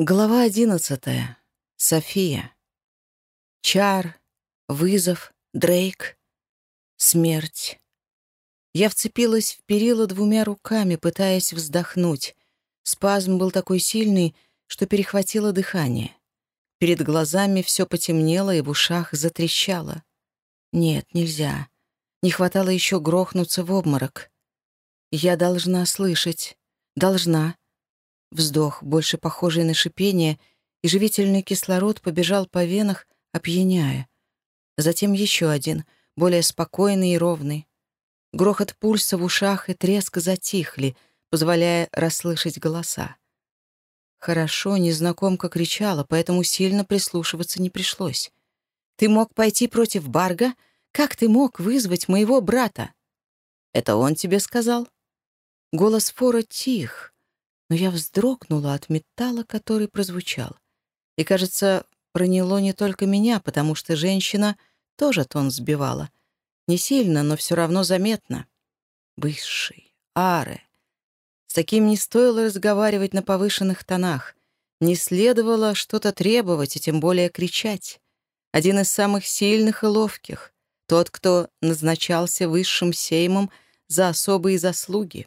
Глава одиннадцатая. София. Чар, вызов, Дрейк, смерть. Я вцепилась в перила двумя руками, пытаясь вздохнуть. Спазм был такой сильный, что перехватило дыхание. Перед глазами все потемнело и в ушах затрещало. Нет, нельзя. Не хватало еще грохнуться в обморок. Я должна слышать. Должна. Вздох, больше похожий на шипение, и живительный кислород побежал по венах, опьяняя. Затем еще один, более спокойный и ровный. Грохот пульса в ушах и треск затихли, позволяя расслышать голоса. Хорошо, незнакомка кричала, поэтому сильно прислушиваться не пришлось. «Ты мог пойти против Барга? Как ты мог вызвать моего брата?» «Это он тебе сказал?» Голос Фора тих, но я вздрогнула от металла, который прозвучал. И, кажется, проняло не только меня, потому что женщина тоже тон сбивала. Не сильно, но все равно заметно. Высший, аре. С таким не стоило разговаривать на повышенных тонах. Не следовало что-то требовать и тем более кричать. Один из самых сильных и ловких. Тот, кто назначался высшим сеймом за особые заслуги.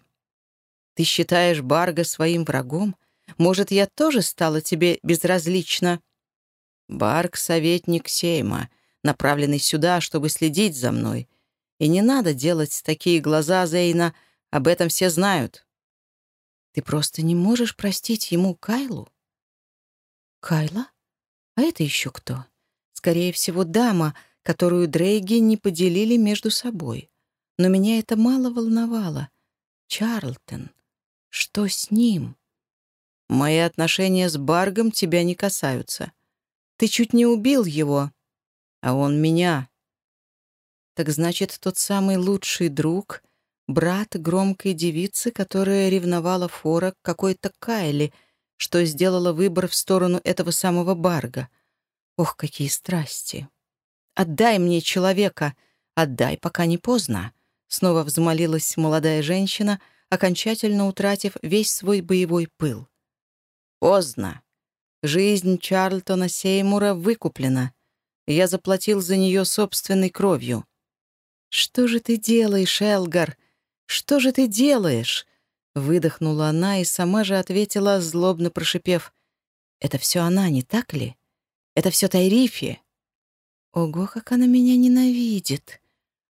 Ты считаешь Барга своим врагом? Может, я тоже стала тебе безразлична?» «Барг — советник Сейма, направленный сюда, чтобы следить за мной. И не надо делать такие глаза, Зейна, об этом все знают». «Ты просто не можешь простить ему Кайлу?» «Кайла? А это еще кто?» «Скорее всего, дама, которую Дрейги не поделили между собой. Но меня это мало волновало. Чарлтон. Что с ним? Мои отношения с Баргом тебя не касаются. Ты чуть не убил его, а он меня. Так значит, тот самый лучший друг, брат громкой девицы, которая ревновала Фора к какой-то Кайли, что сделала выбор в сторону этого самого Барга. Ох, какие страсти! «Отдай мне человека! Отдай, пока не поздно!» Снова взмолилась молодая женщина — окончательно утратив весь свой боевой пыл. Поздно. Жизнь Чарльтона Сеймура выкуплена. Я заплатил за нее собственной кровью. «Что же ты делаешь, Элгар? Что же ты делаешь?» Выдохнула она и сама же ответила, злобно прошипев. «Это все она, не так ли? Это все Тайрифи?» «Ого, как она меня ненавидит!»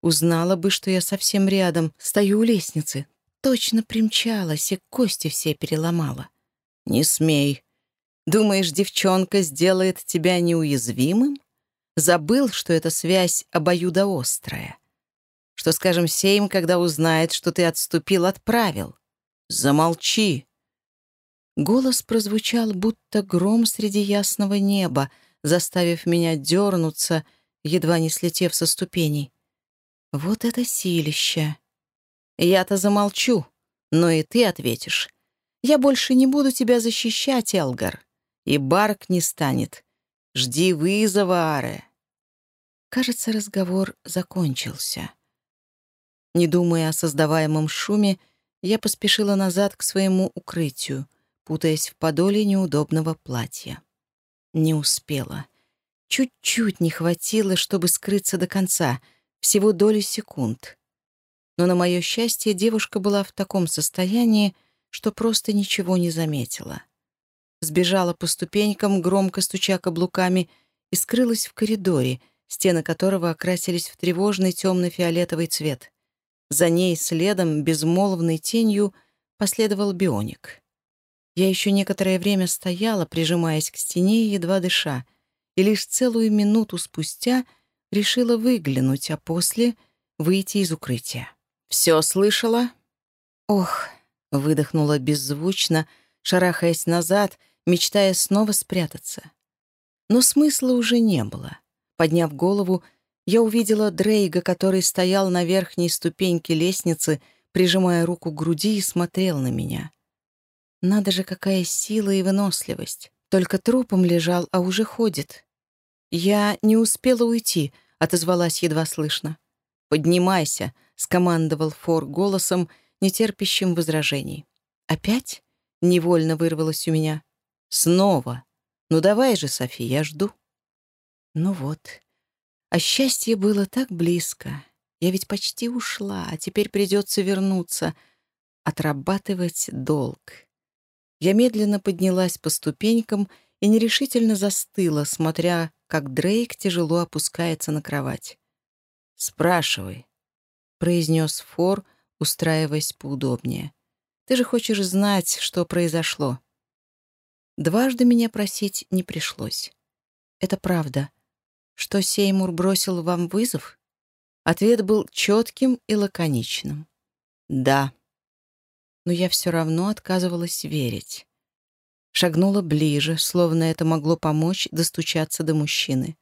Узнала бы, что я совсем рядом, стою у лестницы, точно примчалась и кости все переломала. «Не смей. Думаешь, девчонка сделает тебя неуязвимым? Забыл, что эта связь обоюдоострая. Что, скажем, Сейм, когда узнает, что ты отступил от правил? Замолчи!» Голос прозвучал, будто гром среди ясного неба, заставив меня дернуться, едва не слетев со ступеней. Вот это силище! Я-то замолчу, но и ты ответишь. Я больше не буду тебя защищать, Элгар. И Барк не станет. Жди вызова, Аре. Кажется, разговор закончился. Не думая о создаваемом шуме, я поспешила назад к своему укрытию, путаясь в подоле неудобного платья. Не успела. Чуть-чуть не хватило, чтобы скрыться до конца, всего доли секунд но на мое счастье девушка была в таком состоянии, что просто ничего не заметила. Сбежала по ступенькам, громко стуча каблуками, и скрылась в коридоре, стены которого окрасились в тревожный темно-фиолетовый цвет. За ней следом, безмолвной тенью, последовал бионик. Я еще некоторое время стояла, прижимаясь к стене, едва дыша, и лишь целую минуту спустя решила выглянуть, а после — выйти из укрытия. «Все слышала?» «Ох», — выдохнула беззвучно, шарахаясь назад, мечтая снова спрятаться. Но смысла уже не было. Подняв голову, я увидела Дрейга, который стоял на верхней ступеньке лестницы, прижимая руку к груди и смотрел на меня. Надо же, какая сила и выносливость. Только трупом лежал, а уже ходит. «Я не успела уйти», — отозвалась едва слышно. «Поднимайся», — скомандовал Фор голосом, нетерпящим возражений. «Опять?» — невольно вырвалось у меня. Снова. Ну давай же, Софи, я жду. Ну вот. А счастье было так близко. Я ведь почти ушла, а теперь придется вернуться, отрабатывать долг. Я медленно поднялась по ступенькам и нерешительно застыла, смотря, как Дрейк тяжело опускается на кровать. «Спрашивай», — произнес Фор, устраиваясь поудобнее. «Ты же хочешь знать, что произошло». Дважды меня просить не пришлось. Это правда. Что Сеймур бросил вам вызов? Ответ был четким и лаконичным. «Да». Но я все равно отказывалась верить. Шагнула ближе, словно это могло помочь достучаться до мужчины.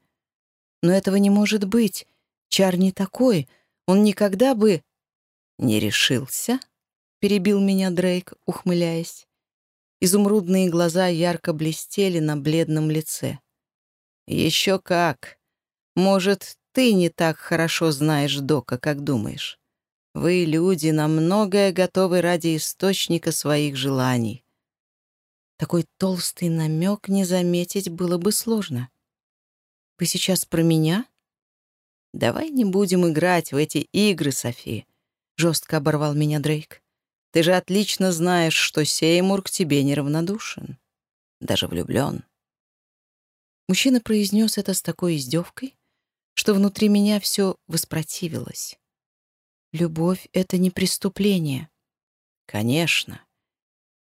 «Но этого не может быть. Чар не такой. Он никогда бы...» «Не решился?» — перебил меня Дрейк, ухмыляясь. Изумрудные глаза ярко блестели на бледном лице. «Еще как! Может, ты не так хорошо знаешь Дока, как думаешь. Вы, люди, на многое готовы ради источника своих желаний». Такой толстый намек не заметить было бы сложно. «Вы сейчас про меня?» «Давай не будем играть в эти игры, Софи», — жестко оборвал меня Дрейк. Ты же отлично знаешь, что Сеймур к тебе неравнодушен. Даже влюблен. Мужчина произнес это с такой издевкой, что внутри меня все воспротивилось. Любовь — это не преступление. Конечно.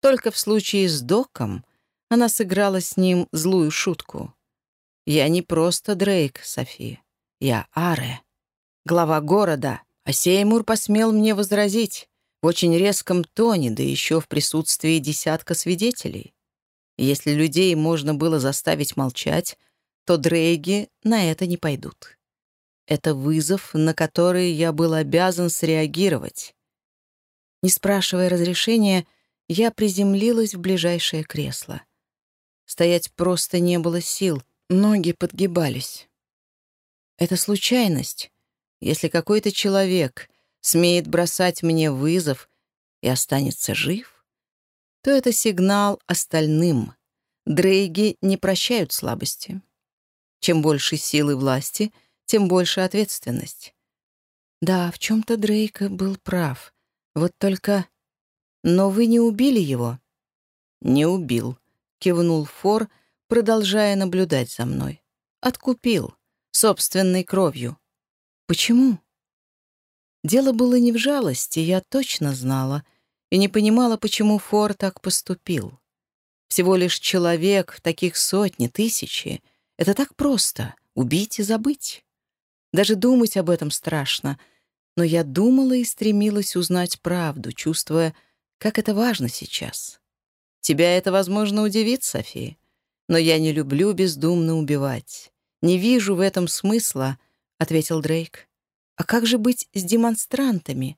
Только в случае с Доком она сыграла с ним злую шутку. Я не просто Дрейк, Софи. Я Аре, глава города, а Сеймур посмел мне возразить в очень резком тоне, да еще в присутствии десятка свидетелей. Если людей можно было заставить молчать, то Дрейги на это не пойдут. Это вызов, на который я был обязан среагировать. Не спрашивая разрешения, я приземлилась в ближайшее кресло. Стоять просто не было сил, ноги подгибались. Это случайность. Если какой-то человек смеет бросать мне вызов и останется жив, то это сигнал остальным. Дрейги не прощают слабости. Чем больше силы власти, тем больше ответственность. Да, в чем-то Дрейка был прав. Вот только... Но вы не убили его? Не убил, кивнул Фор, продолжая наблюдать за мной. Откупил, собственной кровью. Почему? Дело было не в жалости, я точно знала, и не понимала, почему Фор так поступил. Всего лишь человек, таких сотни, тысячи. Это так просто — убить и забыть. Даже думать об этом страшно, но я думала и стремилась узнать правду, чувствуя, как это важно сейчас. Тебя это, возможно, удивит, София, но я не люблю бездумно убивать. Не вижу в этом смысла, — ответил Дрейк. А как же быть с демонстрантами?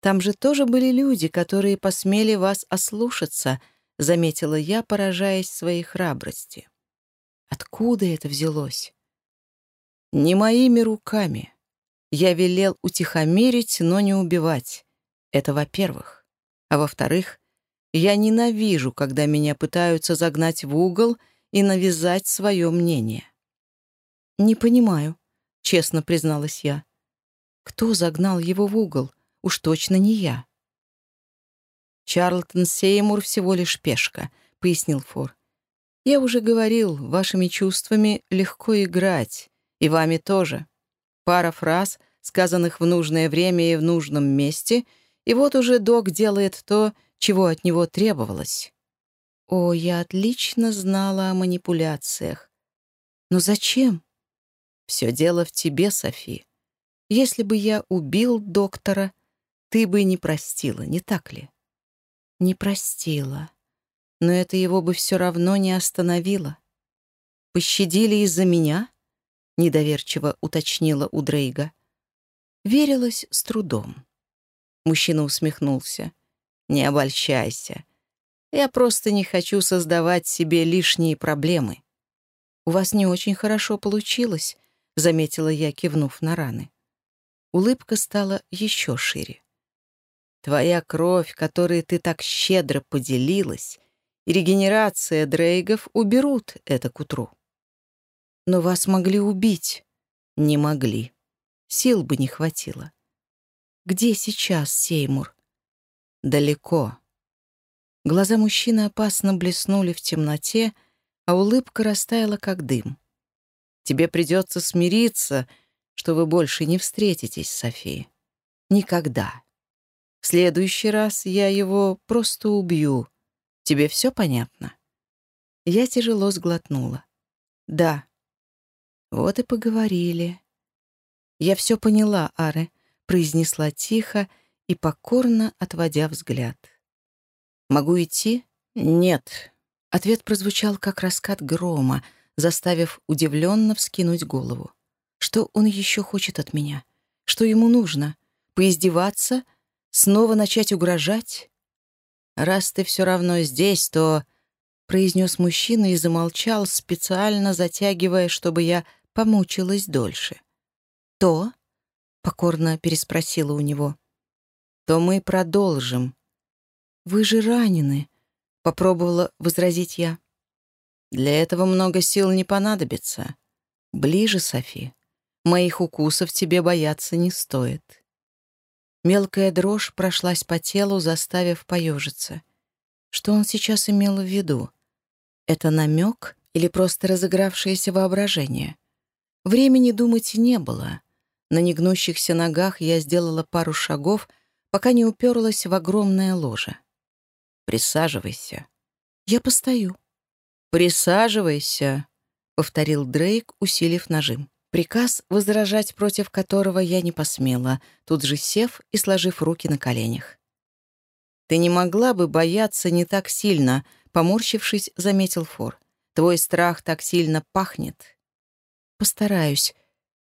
Там же тоже были люди, которые посмели вас ослушаться, заметила я, поражаясь своей храбрости. Откуда это взялось? Не моими руками. Я велел утихомирить, но не убивать. Это во-первых. А во-вторых, я ненавижу, когда меня пытаются загнать в угол и навязать свое мнение. «Не понимаю», — честно призналась я. Кто загнал его в угол? Уж точно не я. «Чарлтон Сеймур всего лишь пешка», — пояснил Фор. «Я уже говорил, вашими чувствами легко играть, и вами тоже. Пара фраз, сказанных в нужное время и в нужном месте, и вот уже док делает то, чего от него требовалось». О, я отлично знала о манипуляциях. Но зачем? Все дело в тебе, Софи. Если бы я убил доктора, ты бы не простила, не так ли? Не простила. Но это его бы все равно не остановило. Пощадили из-за меня? Недоверчиво уточнила у Дрейга. Верилась с трудом. Мужчина усмехнулся. «Не обольщайся. Я просто не хочу создавать себе лишние проблемы». «У вас не очень хорошо получилось», — заметила я, кивнув на раны. Улыбка стала еще шире. Твоя кровь, которой ты так щедро поделилась, и регенерация дрейгов уберут это к утру. Но вас могли убить. Не могли. Сил бы не хватило. Где сейчас Сеймур? Далеко. Глаза мужчины опасно блеснули в темноте, а улыбка растаяла, как дым. Тебе придется смириться, что вы больше не встретитесь, София. Никогда. В следующий раз я его просто убью. Тебе все понятно? Я тяжело сглотнула. Да. Вот и поговорили. Я все поняла, Аре, произнесла тихо и покорно отводя взгляд. Могу идти? Нет. Ответ прозвучал как раскат грома, заставив удивленно вскинуть голову. Что он еще хочет от меня? Что ему нужно? Поиздеваться? Снова начать угрожать? «Раз ты все равно здесь, то...» — произнес мужчина и замолчал, специально затягивая, чтобы я помучилась дольше. «То?» — покорно переспросила у него. «То мы продолжим». «Вы же ранены», — попробовала возразить я. «Для этого много сил не понадобится. Ближе, Софи. Моих укусов тебе бояться не стоит». Мелкая дрожь прошлась по телу, заставив поежиться. Что он сейчас имел в виду? Это намек или просто разыгравшееся воображение? Времени думать не было. На негнущихся ногах я сделала пару шагов, пока не уперлась в огромное ложе. «Присаживайся». «Я постою». «Присаживайся», — повторил Дрейк, усилив нажим. Приказ, возражать против которого я не посмела, тут же сев и сложив руки на коленях. «Ты не могла бы бояться не так сильно», — поморщившись, заметил Фор. «Твой страх так сильно пахнет». «Постараюсь.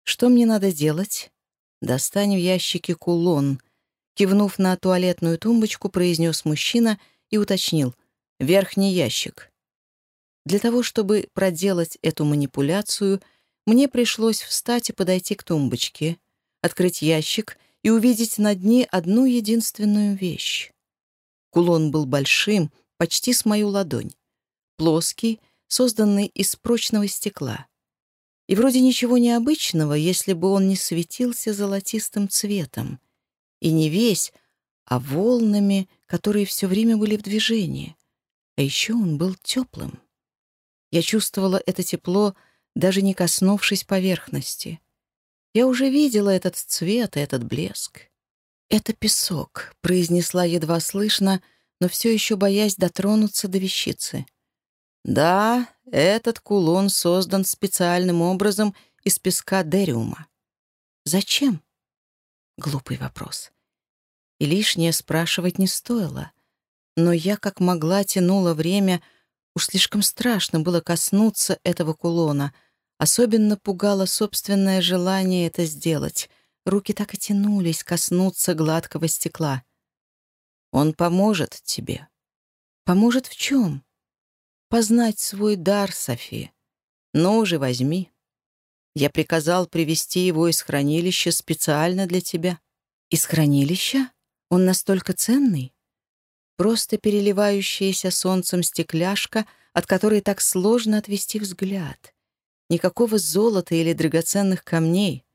Что мне надо делать?» «Достань в ящике кулон», — кивнув на туалетную тумбочку, произнес мужчина и уточнил. «Верхний ящик». Для того, чтобы проделать эту манипуляцию — мне пришлось встать и подойти к тумбочке, открыть ящик и увидеть на дне одну единственную вещь. Кулон был большим, почти с мою ладонь, плоский, созданный из прочного стекла. И вроде ничего необычного, если бы он не светился золотистым цветом. И не весь, а волнами, которые все время были в движении. А еще он был теплым. Я чувствовала это тепло, даже не коснувшись поверхности. Я уже видела этот цвет и этот блеск. «Это песок», — произнесла едва слышно, но все еще боясь дотронуться до вещицы. «Да, этот кулон создан специальным образом из песка дериума». «Зачем?» Глупый вопрос. И лишнее спрашивать не стоило. Но я как могла тянула время, уж слишком страшно было коснуться этого кулона, Особенно пугало собственное желание это сделать. Руки так и тянулись коснуться гладкого стекла. «Он поможет тебе». «Поможет в чем?» «Познать свой дар, Софи. Ну уже возьми. Я приказал привести его из хранилища специально для тебя». «Из хранилища? Он настолько ценный?» Просто переливающаяся солнцем стекляшка, от которой так сложно отвести взгляд. Никакого золота или драгоценных камней.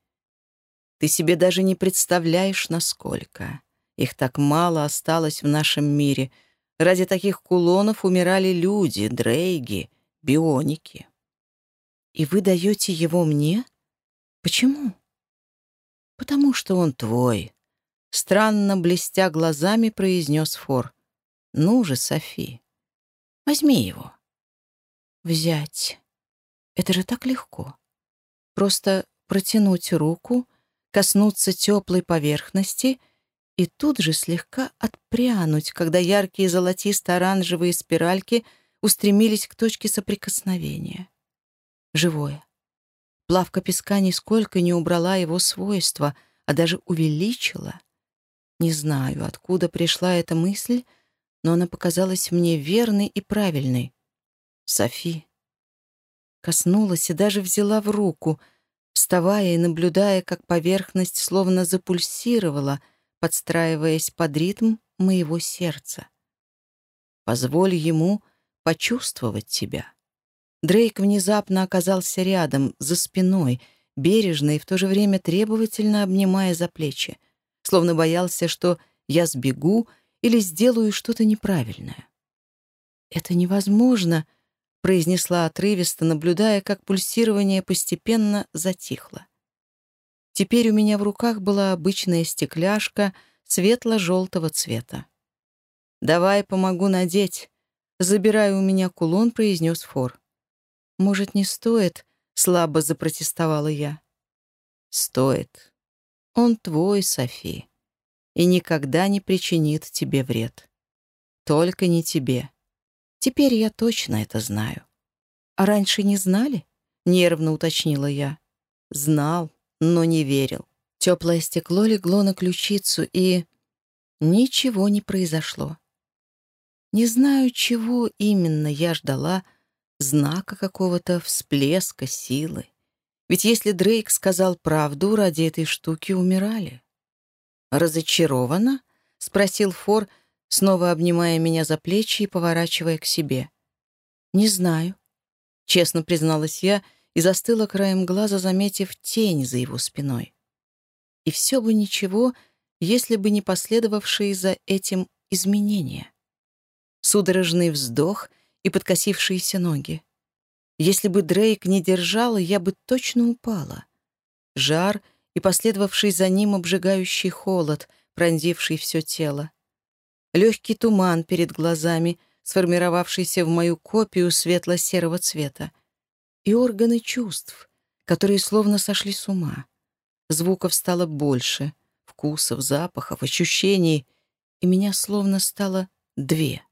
Ты себе даже не представляешь, насколько. Их так мало осталось в нашем мире. Ради таких кулонов умирали люди, дрейги, бионики. И вы даете его мне? Почему? Потому что он твой. Странно блестя глазами произнес Фор. Ну же, Софи, возьми его. Взять. Это же так легко. Просто протянуть руку, коснуться теплой поверхности и тут же слегка отпрянуть, когда яркие золотисто-оранжевые спиральки устремились к точке соприкосновения. Живое. Плавка песка нисколько не убрала его свойства, а даже увеличила. Не знаю, откуда пришла эта мысль, но она показалась мне верной и правильной. «Софи, Коснулась и даже взяла в руку, вставая и наблюдая, как поверхность словно запульсировала, подстраиваясь под ритм моего сердца. Позволь ему почувствовать тебя. Дрейк внезапно оказался рядом, за спиной, бережно и в то же время требовательно обнимая за плечи, словно боялся, что я сбегу или сделаю что-то неправильное. «Это невозможно», — произнесла отрывисто, наблюдая, как пульсирование постепенно затихло. Теперь у меня в руках была обычная стекляшка светло-желтого цвета. «Давай помогу надеть», — забирая у меня кулон, произнес Фор. «Может, не стоит?» — слабо запротестовала я. «Стоит. Он твой, Софи, и никогда не причинит тебе вред. Только не тебе. Теперь я точно это знаю. А раньше не знали? Нервно уточнила я. Знал, но не верил. Теплое стекло легло на ключицу, и... Ничего не произошло. Не знаю, чего именно я ждала, знака какого-то, всплеска силы. Ведь если Дрейк сказал правду, ради этой штуки умирали. «Разочарована?» — спросил Фор, снова обнимая меня за плечи и поворачивая к себе. «Не знаю», — честно призналась я и застыла краем глаза, заметив тень за его спиной. И все бы ничего, если бы не последовавшие за этим изменения. Судорожный вздох и подкосившиеся ноги. Если бы Дрейк не держал, я бы точно упала. Жар и последовавший за ним обжигающий холод, пронзивший все тело легкий туман перед глазами, сформировавшийся в мою копию светло-серого цвета, и органы чувств, которые словно сошли с ума. Звуков стало больше, вкусов, запахов, ощущений, и меня словно стало две.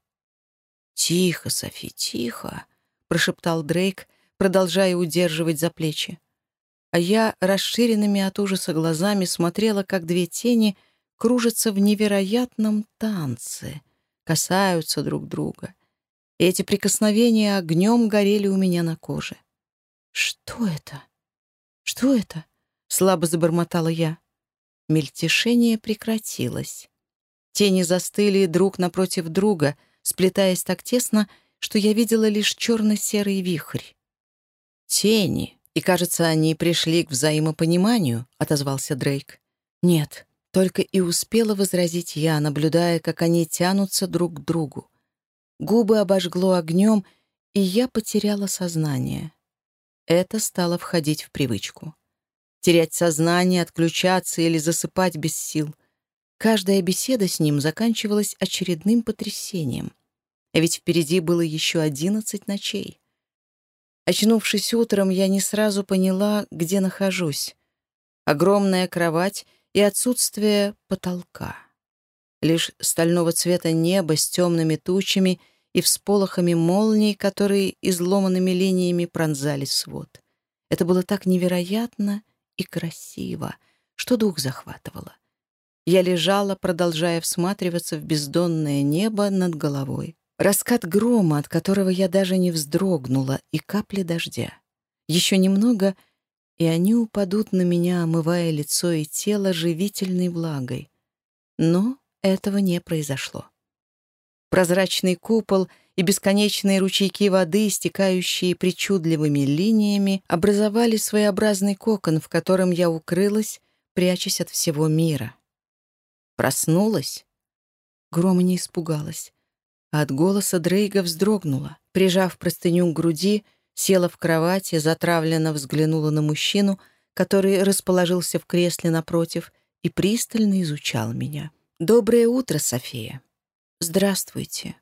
«Тихо, Софи, тихо», — прошептал Дрейк, продолжая удерживать за плечи. А я расширенными от ужаса глазами смотрела, как две тени — кружатся в невероятном танце, касаются друг друга. И эти прикосновения огнем горели у меня на коже. «Что это? Что это?» — слабо забормотала я. Мельтешение прекратилось. Тени застыли друг напротив друга, сплетаясь так тесно, что я видела лишь черно-серый вихрь. «Тени, и, кажется, они пришли к взаимопониманию», — отозвался Дрейк. «Нет, только и успела возразить я, наблюдая, как они тянутся друг к другу. Губы обожгло огнем, и я потеряла сознание. Это стало входить в привычку. Терять сознание, отключаться или засыпать без сил. Каждая беседа с ним заканчивалась очередным потрясением. А ведь впереди было еще одиннадцать ночей. Очнувшись утром, я не сразу поняла, где нахожусь. Огромная кровать и отсутствие потолка. Лишь стального цвета небо с темными тучами и всполохами молний, которые изломанными линиями пронзали свод. Это было так невероятно и красиво, что дух захватывало. Я лежала, продолжая всматриваться в бездонное небо над головой. Раскат грома, от которого я даже не вздрогнула, и капли дождя. Еще немного — и они упадут на меня, омывая лицо и тело живительной влагой. Но этого не произошло. Прозрачный купол и бесконечные ручейки воды, стекающие причудливыми линиями, образовали своеобразный кокон, в котором я укрылась, прячась от всего мира. Проснулась? Грома не испугалась. От голоса Дрейга вздрогнула. Прижав простыню к груди, села в кровати, затравленно взглянула на мужчину, который расположился в кресле напротив и пристально изучал меня. «Доброе утро, София». «Здравствуйте».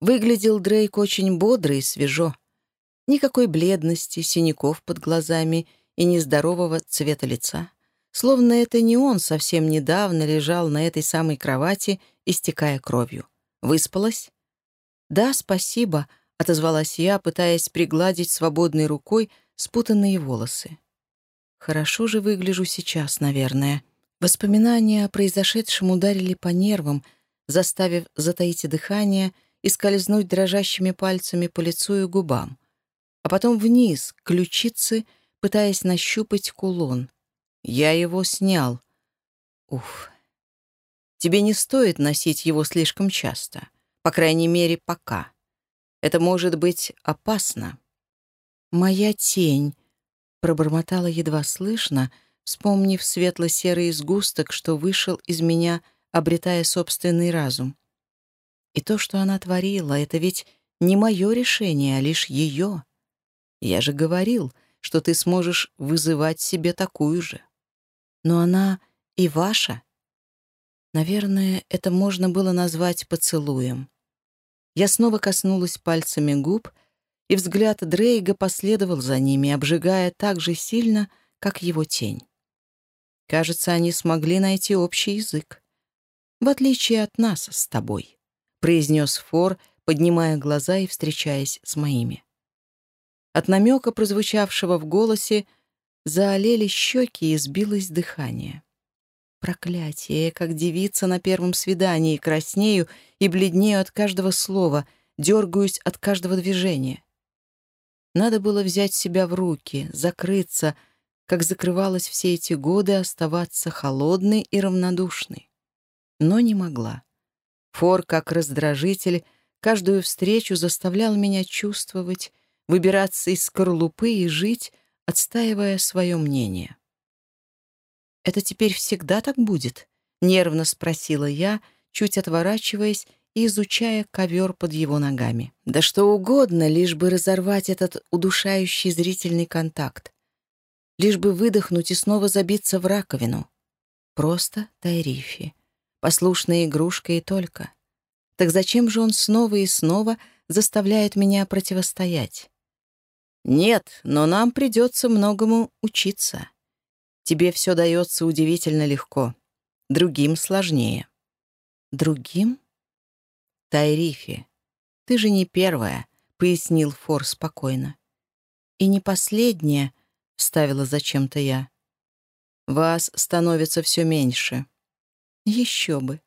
Выглядел Дрейк очень бодро и свежо. Никакой бледности, синяков под глазами и нездорового цвета лица. Словно это не он совсем недавно лежал на этой самой кровати, истекая кровью. Выспалась? «Да, спасибо», — отозвалась я, пытаясь пригладить свободной рукой спутанные волосы. «Хорошо же выгляжу сейчас, наверное». Воспоминания о произошедшем ударили по нервам, заставив затаить дыхание и скользнуть дрожащими пальцами по лицу и губам, а потом вниз, к ключице, пытаясь нащупать кулон. Я его снял. Уф. Тебе не стоит носить его слишком часто, по крайней мере, пока. Это может быть опасно. «Моя тень», — пробормотала едва слышно, вспомнив светло-серый сгусток, что вышел из меня, обретая собственный разум. И то, что она творила, это ведь не мое решение, а лишь ее. Я же говорил, что ты сможешь вызывать себе такую же. Но она и ваша. Наверное, это можно было назвать поцелуем. Я снова коснулась пальцами губ — и взгляд Дрейга последовал за ними, обжигая так же сильно, как его тень. Кажется, они смогли найти общий язык. «В отличие от нас с тобой», — произнес Фор, поднимая глаза и встречаясь с моими. От намека, прозвучавшего в голосе, заолели щеки и сбилось дыхание. Проклятие, я как девица на первом свидании, краснею и бледнею от каждого слова, дергаюсь от каждого движения. Надо было взять себя в руки, закрыться, как закрывалась все эти годы, оставаться холодной и равнодушной. Но не могла. Фор, как раздражитель, каждую встречу заставлял меня чувствовать, выбираться из скорлупы и жить, отстаивая свое мнение. «Это теперь всегда так будет?» — нервно спросила я, чуть отворачиваясь и изучая ковер под его ногами. Да что угодно, лишь бы разорвать этот удушающий зрительный контакт. Лишь бы выдохнуть и снова забиться в раковину. Просто Тайрифи. Послушная игрушка и только. Так зачем же он снова и снова заставляет меня противостоять? Нет, но нам придется многому учиться. Тебе все дается удивительно легко. Другим сложнее. Другим? Тайрифи, ты же не первая», — пояснил Фор спокойно. «И не последняя», — вставила зачем-то я. «Вас становится все меньше». «Еще бы.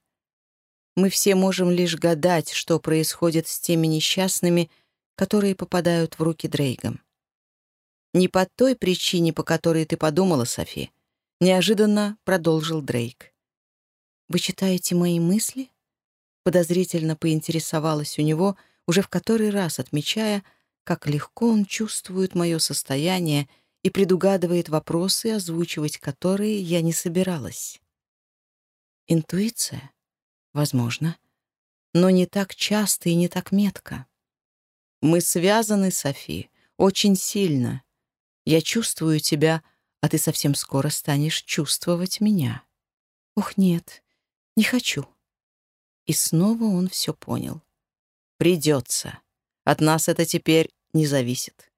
Мы все можем лишь гадать, что происходит с теми несчастными, которые попадают в руки Дрейгом. Не по той причине, по которой ты подумала, Софи. Неожиданно продолжил Дрейк. Вы читаете мои мысли? Подозрительно поинтересовалась у него, уже в который раз отмечая, как легко он чувствует мое состояние и предугадывает вопросы, озвучивать которые я не собиралась. Интуиция? Возможно. Но не так часто и не так метко. Мы связаны, Софи, очень сильно. Я чувствую тебя, а ты совсем скоро станешь чувствовать меня. Ох, нет, не хочу. И снова он все понял. «Придется. От нас это теперь не зависит».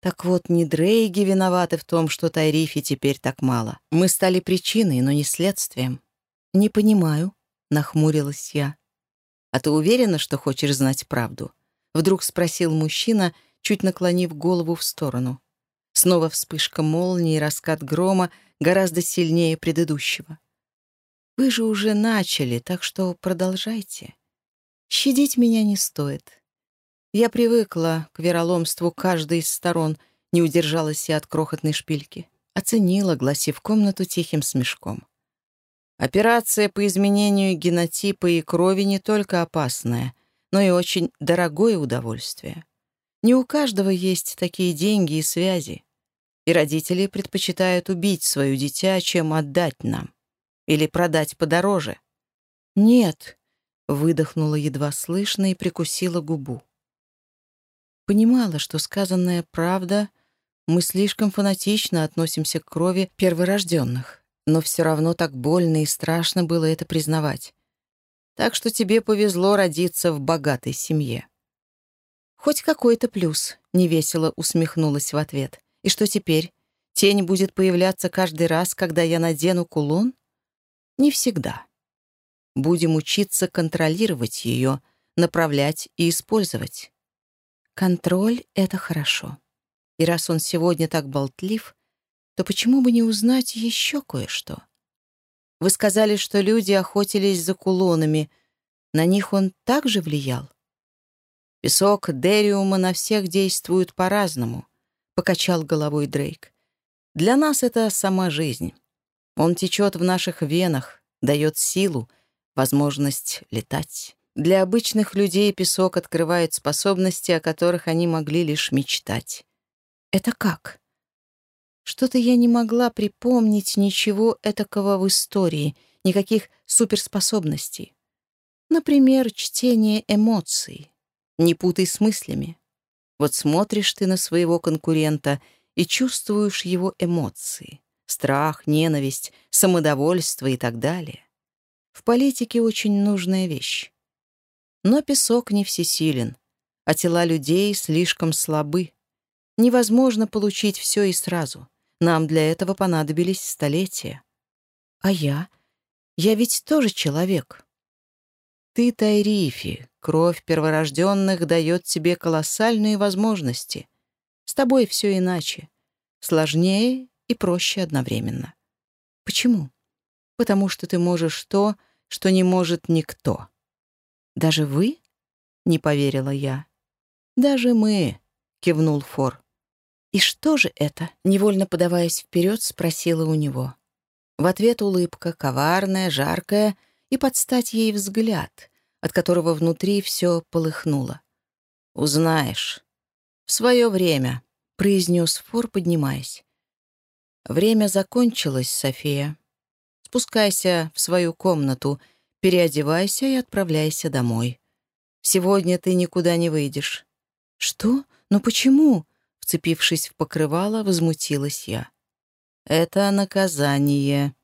Так вот, не Дрейги виноваты в том, что Тайрифи теперь так мало. Мы стали причиной, но не следствием. «Не понимаю», — нахмурилась я. «А ты уверена, что хочешь знать правду?» Вдруг спросил мужчина, чуть наклонив голову в сторону. Снова вспышка молнии и раскат грома гораздо сильнее предыдущего. Вы же уже начали, так что продолжайте. Щадить меня не стоит. Я привыкла к вероломству каждой из сторон, не удержалась я от крохотной шпильки. Оценила, гласив комнату тихим смешком. Операция по изменению генотипа и крови не только опасная, но и очень дорогое удовольствие. Не у каждого есть такие деньги и связи, и родители предпочитают убить свое дитя, чем отдать нам. Или продать подороже?» «Нет», — выдохнула едва слышно и прикусила губу. Понимала, что сказанная правда, мы слишком фанатично относимся к крови перворожденных, но все равно так больно и страшно было это признавать. Так что тебе повезло родиться в богатой семье. «Хоть какой-то плюс», — невесело усмехнулась в ответ. «И что теперь? Тень будет появляться каждый раз, когда я надену кулон?» Не всегда. Будем учиться контролировать ее, направлять и использовать. Контроль — это хорошо. И раз он сегодня так болтлив, то почему бы не узнать еще кое-что? Вы сказали, что люди охотились за кулонами. На них он также влиял? Песок Дериума на всех действует по-разному, — покачал головой Дрейк. Для нас это сама жизнь. Он течет в наших венах, дает силу, возможность летать. Для обычных людей песок открывает способности, о которых они могли лишь мечтать. Это как? Что-то я не могла припомнить ничего этакого в истории, никаких суперспособностей. Например, чтение эмоций. Не путай с мыслями. Вот смотришь ты на своего конкурента и чувствуешь его эмоции. Страх, ненависть, самодовольство и так далее. В политике очень нужная вещь. Но песок не всесилен, а тела людей слишком слабы. Невозможно получить все и сразу. Нам для этого понадобились столетия. А я? Я ведь тоже человек. Ты, Тайрифи, кровь перворожденных дает тебе колоссальные возможности. С тобой все иначе. Сложнее и проще одновременно. Почему? Потому что ты можешь то, что не может никто. «Даже вы?» — не поверила я. «Даже мы», — кивнул Фор. «И что же это?» — невольно подаваясь вперед, спросила у него. В ответ улыбка, коварная, жаркая, и подстать ей взгляд, от которого внутри все полыхнуло. «Узнаешь. В свое время», — произнес Фор, поднимаясь. «Время закончилось, София. Спускайся в свою комнату Переодевайся и отправляйся домой. Сегодня ты никуда не выйдешь». «Что? Но почему?» Вцепившись в покрывало, возмутилась я. «Это наказание.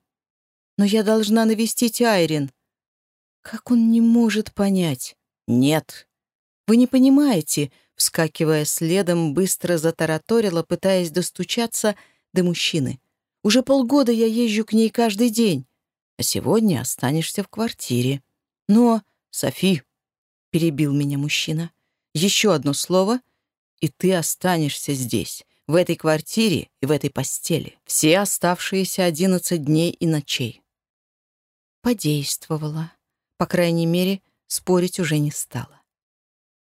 Но я должна навестить Айрин». «Как он не может понять?» «Нет». «Вы не понимаете», вскакивая следом, быстро затараторила, пытаясь достучаться до мужчины. «Уже полгода я езжу к ней каждый день а сегодня останешься в квартире. Но, Софи, — перебил меня мужчина, — еще одно слово, и ты останешься здесь, в этой квартире и в этой постели, все оставшиеся одиннадцать дней и ночей. Подействовала. По крайней мере, спорить уже не стала.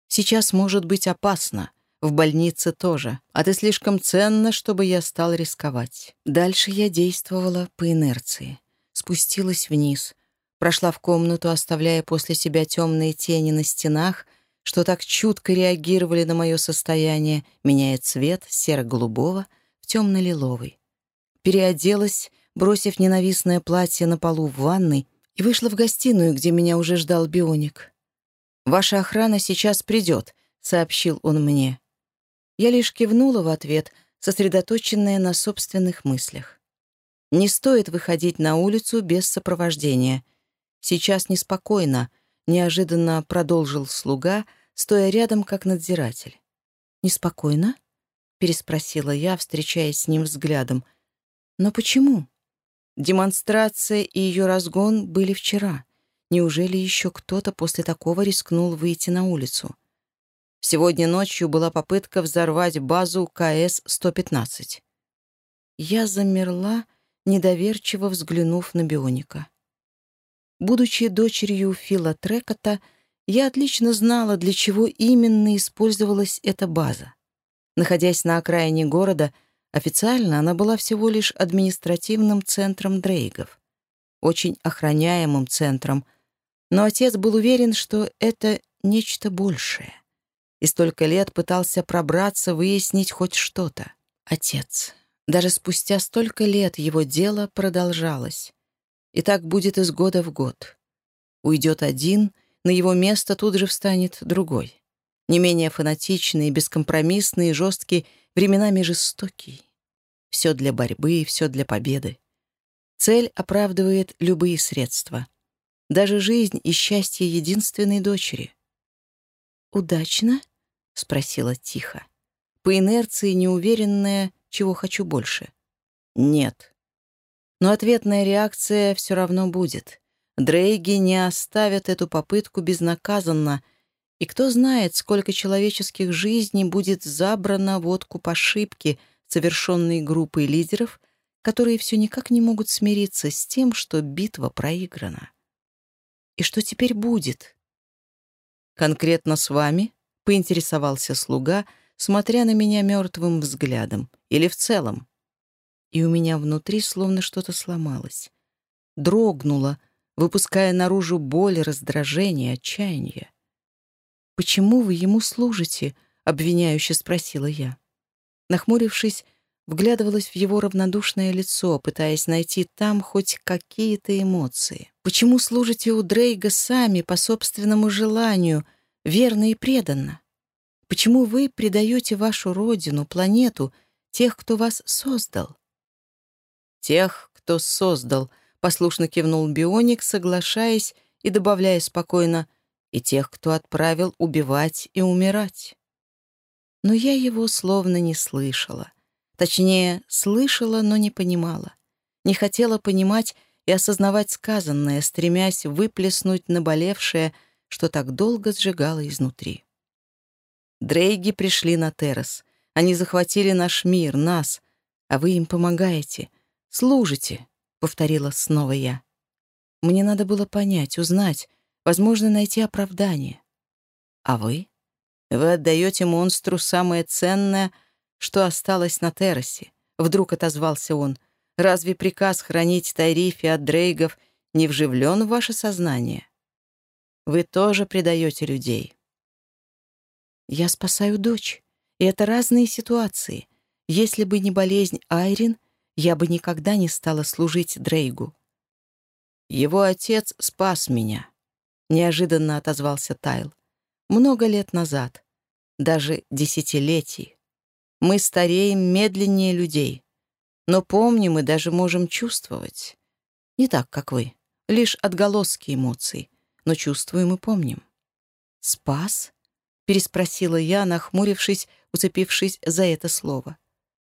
Сейчас может быть опасно, в больнице тоже, а ты слишком ценна, чтобы я стал рисковать. Дальше я действовала по инерции спустилась вниз, прошла в комнату, оставляя после себя темные тени на стенах, что так чутко реагировали на мое состояние, меняя цвет серо-голубого в темно-лиловый. Переоделась, бросив ненавистное платье на полу в ванной, и вышла в гостиную, где меня уже ждал бионик. «Ваша охрана сейчас придет», — сообщил он мне. Я лишь кивнула в ответ, сосредоточенная на собственных мыслях. Не стоит выходить на улицу без сопровождения. Сейчас неспокойно, неожиданно продолжил слуга, стоя рядом как надзиратель. «Неспокойно?» — переспросила я, встречаясь с ним взглядом. «Но почему?» Демонстрация и ее разгон были вчера. Неужели еще кто-то после такого рискнул выйти на улицу? Сегодня ночью была попытка взорвать базу КС-115. Я замерла, недоверчиво взглянув на Бионика. Будучи дочерью Фила Трекота, я отлично знала, для чего именно использовалась эта база. Находясь на окраине города, официально она была всего лишь административным центром Дрейгов, очень охраняемым центром, но отец был уверен, что это нечто большее. И столько лет пытался пробраться, выяснить хоть что-то. Отец. Даже спустя столько лет его дело продолжалось. И так будет из года в год. Уйдет один, на его место тут же встанет другой. Не менее фанатичный, бескомпромиссный, жесткий, временами жестокий. Все для борьбы, все для победы. Цель оправдывает любые средства. Даже жизнь и счастье единственной дочери. «Удачно?» — спросила тихо. По инерции неуверенная, чего хочу больше. Нет. Но ответная реакция все равно будет. Дрейги не оставят эту попытку безнаказанно, и кто знает, сколько человеческих жизней будет забрано в откуп ошибки, совершенной группой лидеров, которые все никак не могут смириться с тем, что битва проиграна. И что теперь будет? Конкретно с вами, — поинтересовался слуга, смотря на меня мертвым взглядом. Или в целом. И у меня внутри словно что-то сломалось. Дрогнуло, выпуская наружу боль, раздражение, отчаяние. «Почему вы ему служите?» — обвиняюще спросила я. Нахмурившись, вглядывалась в его равнодушное лицо, пытаясь найти там хоть какие-то эмоции. «Почему служите у Дрейга сами, по собственному желанию, верно и преданно? Почему вы предаете вашу родину, планету, тех, кто вас создал?» «Тех, кто создал», — послушно кивнул Бионик, соглашаясь и добавляя спокойно, «и тех, кто отправил убивать и умирать». Но я его словно не слышала. Точнее, слышала, но не понимала. Не хотела понимать и осознавать сказанное, стремясь выплеснуть наболевшее, что так долго сжигало изнутри. Дрейги пришли на террас. Они захватили наш мир, нас, а вы им помогаете, служите, — повторила снова я. Мне надо было понять, узнать, возможно, найти оправдание. А вы? Вы отдаете монстру самое ценное — что осталось на террасе. Вдруг отозвался он. Разве приказ хранить Тайрифи от Дрейгов не вживлен в ваше сознание? Вы тоже предаете людей. Я спасаю дочь. И это разные ситуации. Если бы не болезнь Айрин, я бы никогда не стала служить Дрейгу. Его отец спас меня. Неожиданно отозвался Тайл. Много лет назад. Даже десятилетий. Мы стареем медленнее людей. Но помним и даже можем чувствовать. Не так, как вы. Лишь отголоски эмоций. Но чувствуем и помним. «Спас?» — переспросила я, нахмурившись, уцепившись за это слово.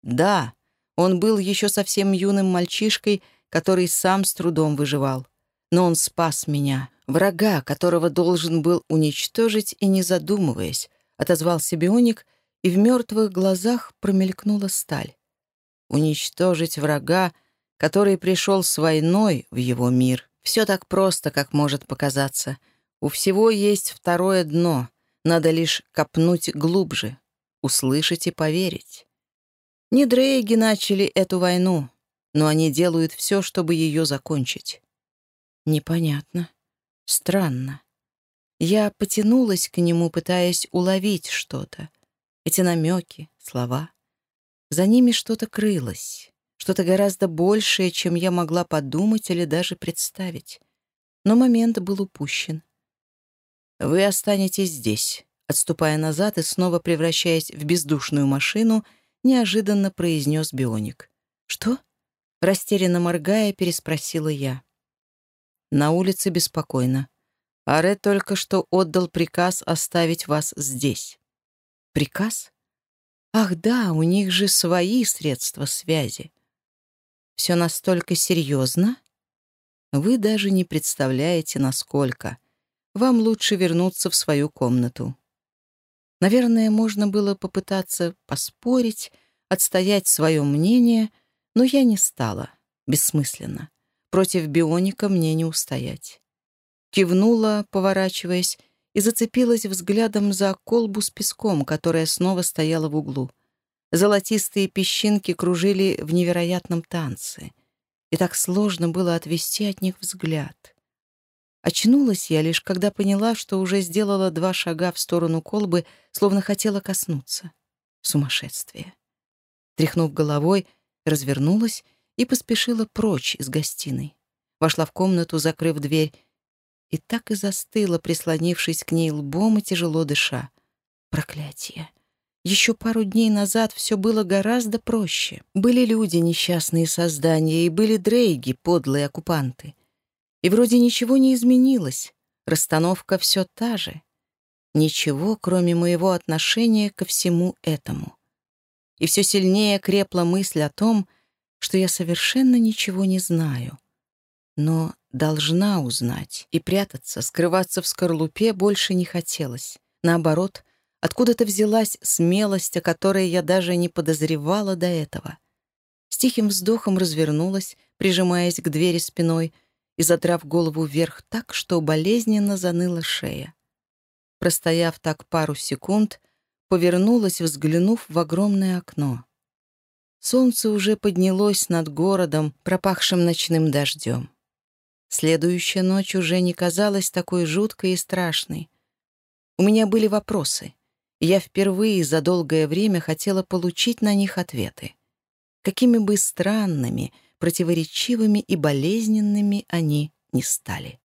«Да, он был еще совсем юным мальчишкой, который сам с трудом выживал. Но он спас меня, врага, которого должен был уничтожить и не задумываясь», — отозвался Бионик — и в мертвых глазах промелькнула сталь. Уничтожить врага, который пришел с войной в его мир. Все так просто, как может показаться. У всего есть второе дно, надо лишь копнуть глубже, услышать и поверить. Не Дрейги начали эту войну, но они делают все, чтобы ее закончить. Непонятно. Странно. Я потянулась к нему, пытаясь уловить что-то — эти намеки, слова. За ними что-то крылось, что-то гораздо большее, чем я могла подумать или даже представить. Но момент был упущен. «Вы останетесь здесь», — отступая назад и снова превращаясь в бездушную машину, неожиданно произнес Бионик. «Что?» — растерянно моргая, переспросила я. На улице беспокойно. Аре только что отдал приказ оставить вас здесь. Приказ? Ах да, у них же свои средства связи. Все настолько серьезно? Вы даже не представляете, насколько. Вам лучше вернуться в свою комнату. Наверное, можно было попытаться поспорить, отстоять свое мнение, но я не стала. Бессмысленно. Против бионика мне не устоять. Кивнула, поворачиваясь, и зацепилась взглядом за колбу с песком, которая снова стояла в углу. Золотистые песчинки кружили в невероятном танце, и так сложно было отвести от них взгляд. Очнулась я лишь, когда поняла, что уже сделала два шага в сторону колбы, словно хотела коснуться. Сумасшествие. Тряхнув головой, развернулась и поспешила прочь из гостиной. Вошла в комнату, закрыв дверь, и так и застыла, прислонившись к ней лбом и тяжело дыша. Проклятие. Еще пару дней назад все было гораздо проще. Были люди, несчастные создания, и были дрейги, подлые оккупанты. И вроде ничего не изменилось. Расстановка все та же. Ничего, кроме моего отношения ко всему этому. И все сильнее крепла мысль о том, что я совершенно ничего не знаю. Но должна узнать. И прятаться, скрываться в скорлупе больше не хотелось. Наоборот, откуда-то взялась смелость, о которой я даже не подозревала до этого. С тихим вздохом развернулась, прижимаясь к двери спиной и задрав голову вверх так, что болезненно заныла шея. Простояв так пару секунд, повернулась, взглянув в огромное окно. Солнце уже поднялось над городом, пропахшим ночным дождем. Следующая ночь уже не казалась такой жуткой и страшной. У меня были вопросы. и Я впервые за долгое время хотела получить на них ответы. Какими бы странными, противоречивыми и болезненными они ни стали.